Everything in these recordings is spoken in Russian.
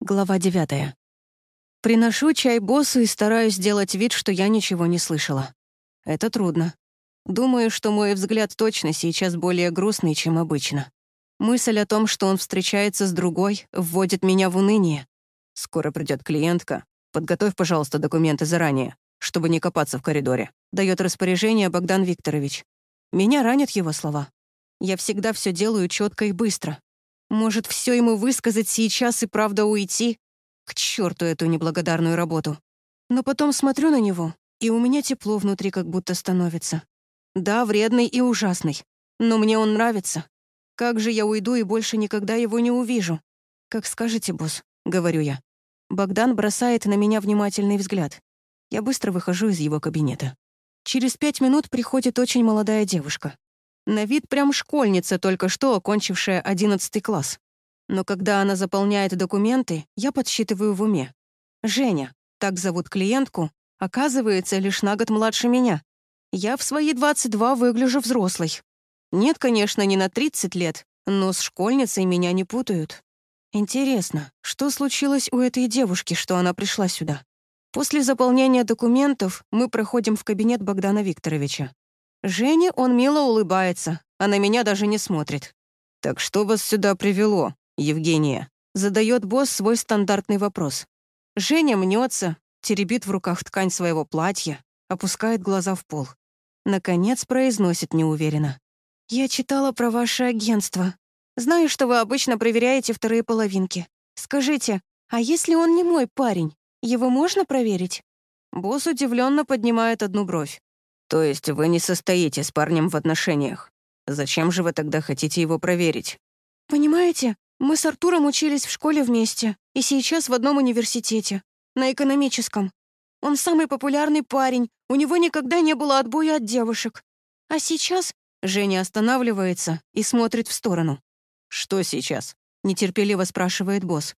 Глава девятая. Приношу чай боссу и стараюсь сделать вид, что я ничего не слышала. Это трудно. Думаю, что мой взгляд точно сейчас более грустный, чем обычно. Мысль о том, что он встречается с другой, вводит меня в уныние. «Скоро придет клиентка. Подготовь, пожалуйста, документы заранее, чтобы не копаться в коридоре», дает распоряжение Богдан Викторович. Меня ранят его слова. Я всегда все делаю четко и быстро. Может, все ему высказать сейчас и правда уйти? К черту эту неблагодарную работу. Но потом смотрю на него, и у меня тепло внутри как будто становится. Да, вредный и ужасный, но мне он нравится. Как же я уйду и больше никогда его не увижу? Как скажете, босс, говорю я. Богдан бросает на меня внимательный взгляд. Я быстро выхожу из его кабинета. Через пять минут приходит очень молодая девушка. На вид прям школьница, только что окончившая одиннадцатый класс. Но когда она заполняет документы, я подсчитываю в уме. Женя, так зовут клиентку, оказывается лишь на год младше меня. Я в свои 22 выгляжу взрослой. Нет, конечно, не на 30 лет, но с школьницей меня не путают. Интересно, что случилось у этой девушки, что она пришла сюда? После заполнения документов мы проходим в кабинет Богдана Викторовича. Жене он мило улыбается, а на меня даже не смотрит. «Так что вас сюда привело, Евгения?» Задает босс свой стандартный вопрос. Женя мнется, теребит в руках ткань своего платья, опускает глаза в пол. Наконец произносит неуверенно. «Я читала про ваше агентство. Знаю, что вы обычно проверяете вторые половинки. Скажите, а если он не мой парень, его можно проверить?» Босс удивленно поднимает одну бровь. То есть вы не состоите с парнем в отношениях. Зачем же вы тогда хотите его проверить? Понимаете, мы с Артуром учились в школе вместе, и сейчас в одном университете, на экономическом. Он самый популярный парень, у него никогда не было отбоя от девушек. А сейчас Женя останавливается и смотрит в сторону. «Что сейчас?» — нетерпеливо спрашивает босс.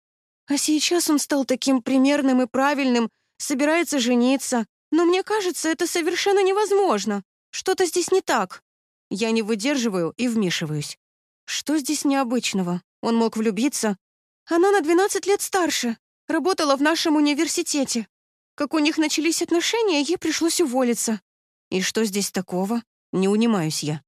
«А сейчас он стал таким примерным и правильным, собирается жениться, но мне кажется, это совершенно невозможно. Что-то здесь не так. Я не выдерживаю и вмешиваюсь. Что здесь необычного? Он мог влюбиться. Она на 12 лет старше, работала в нашем университете. Как у них начались отношения, ей пришлось уволиться. И что здесь такого? Не унимаюсь я.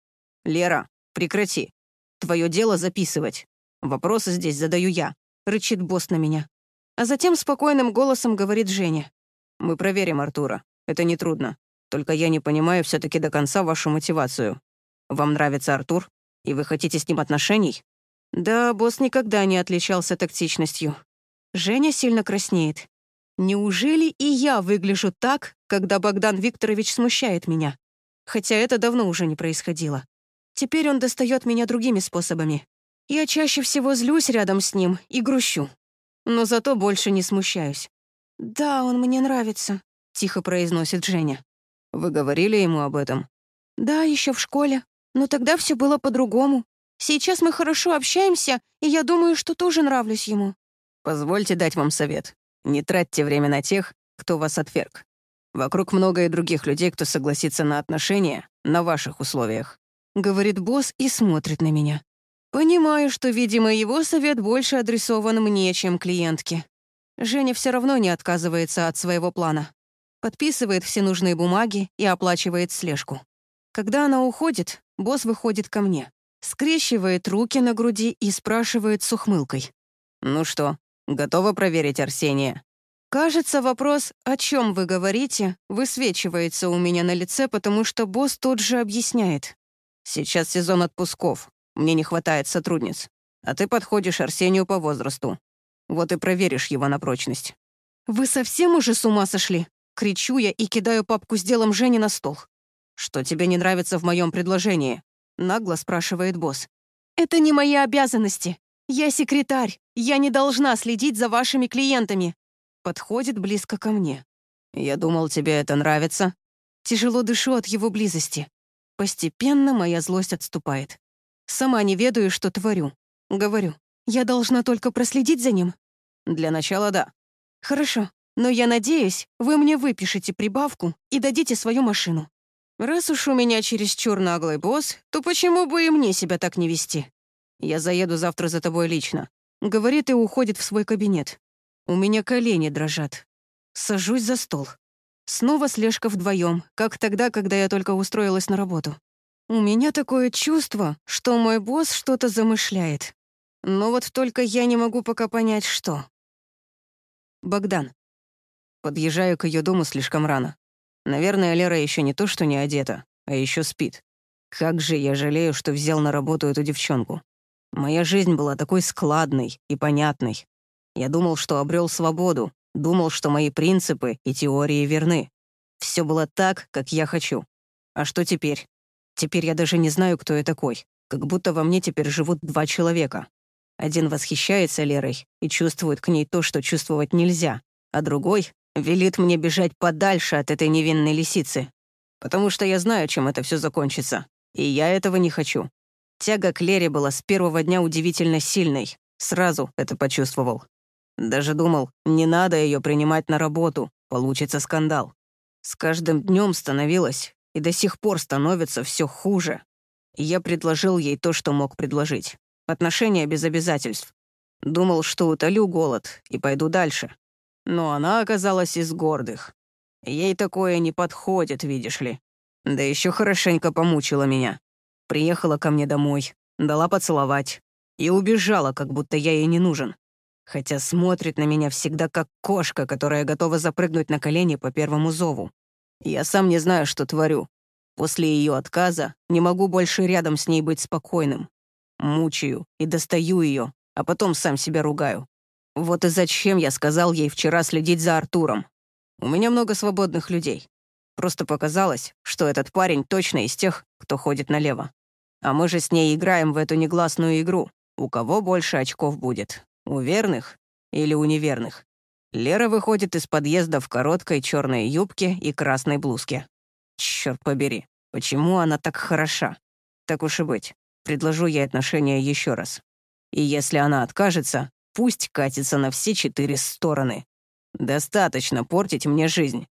Лера, прекрати. Твое дело записывать. Вопросы здесь задаю я. Рычит босс на меня. А затем спокойным голосом говорит Женя. Мы проверим Артура. Это нетрудно. Только я не понимаю все таки до конца вашу мотивацию. Вам нравится Артур? И вы хотите с ним отношений? Да, босс никогда не отличался тактичностью. Женя сильно краснеет. Неужели и я выгляжу так, когда Богдан Викторович смущает меня? Хотя это давно уже не происходило. Теперь он достает меня другими способами. Я чаще всего злюсь рядом с ним и грущу. Но зато больше не смущаюсь. «Да, он мне нравится», — тихо произносит Женя. «Вы говорили ему об этом?» «Да, еще в школе. Но тогда все было по-другому. Сейчас мы хорошо общаемся, и я думаю, что тоже нравлюсь ему». «Позвольте дать вам совет. Не тратьте время на тех, кто вас отверг. Вокруг много и других людей, кто согласится на отношения на ваших условиях», — говорит босс и смотрит на меня. Понимаю, что, видимо, его совет больше адресован мне, чем клиентке. Женя все равно не отказывается от своего плана подписывает все нужные бумаги и оплачивает слежку. Когда она уходит, босс выходит ко мне, скрещивает руки на груди и спрашивает с ухмылкой. «Ну что, готова проверить Арсения?» Кажется, вопрос «о чем вы говорите?» высвечивается у меня на лице, потому что босс тут же объясняет. «Сейчас сезон отпусков. Мне не хватает сотрудниц. А ты подходишь Арсению по возрасту. Вот и проверишь его на прочность». «Вы совсем уже с ума сошли?» Кричу я и кидаю папку с делом Жени на стол. «Что тебе не нравится в моем предложении?» Нагло спрашивает босс. «Это не мои обязанности. Я секретарь. Я не должна следить за вашими клиентами». Подходит близко ко мне. «Я думал, тебе это нравится». Тяжело дышу от его близости. Постепенно моя злость отступает. Сама не ведаю, что творю. Говорю, я должна только проследить за ним. Для начала да. Хорошо. Но я надеюсь, вы мне выпишете прибавку и дадите свою машину. Раз уж у меня чересчур наглый босс, то почему бы и мне себя так не вести? Я заеду завтра за тобой лично. Говорит и уходит в свой кабинет. У меня колени дрожат. Сажусь за стол. Снова слежка вдвоем, как тогда, когда я только устроилась на работу. У меня такое чувство, что мой босс что-то замышляет. Но вот только я не могу пока понять, что. Богдан. Подъезжаю к ее дому слишком рано. Наверное, Лера еще не то, что не одета, а еще спит. Как же я жалею, что взял на работу эту девчонку. Моя жизнь была такой складной и понятной. Я думал, что обрел свободу, думал, что мои принципы и теории верны. Все было так, как я хочу. А что теперь? Теперь я даже не знаю, кто я такой. Как будто во мне теперь живут два человека. Один восхищается Лерой и чувствует к ней то, что чувствовать нельзя, а другой велит мне бежать подальше от этой невинной лисицы. Потому что я знаю, чем это все закончится. И я этого не хочу. Тяга к Лере была с первого дня удивительно сильной. Сразу это почувствовал. Даже думал, не надо ее принимать на работу, получится скандал. С каждым днем становилось, и до сих пор становится все хуже. я предложил ей то, что мог предложить. Отношения без обязательств. Думал, что утолю голод и пойду дальше. Но она оказалась из гордых. Ей такое не подходит, видишь ли. Да еще хорошенько помучила меня. Приехала ко мне домой, дала поцеловать и убежала, как будто я ей не нужен. Хотя смотрит на меня всегда как кошка, которая готова запрыгнуть на колени по первому зову. Я сам не знаю, что творю. После ее отказа не могу больше рядом с ней быть спокойным. Мучаю и достаю ее, а потом сам себя ругаю. Вот и зачем я сказал ей вчера следить за Артуром. У меня много свободных людей. Просто показалось, что этот парень точно из тех, кто ходит налево. А мы же с ней играем в эту негласную игру. У кого больше очков будет? У верных или у неверных? Лера выходит из подъезда в короткой черной юбке и красной блузке. Черт побери, почему она так хороша? Так уж и быть, предложу ей отношения еще раз. И если она откажется, пусть катится на все четыре стороны. Достаточно портить мне жизнь.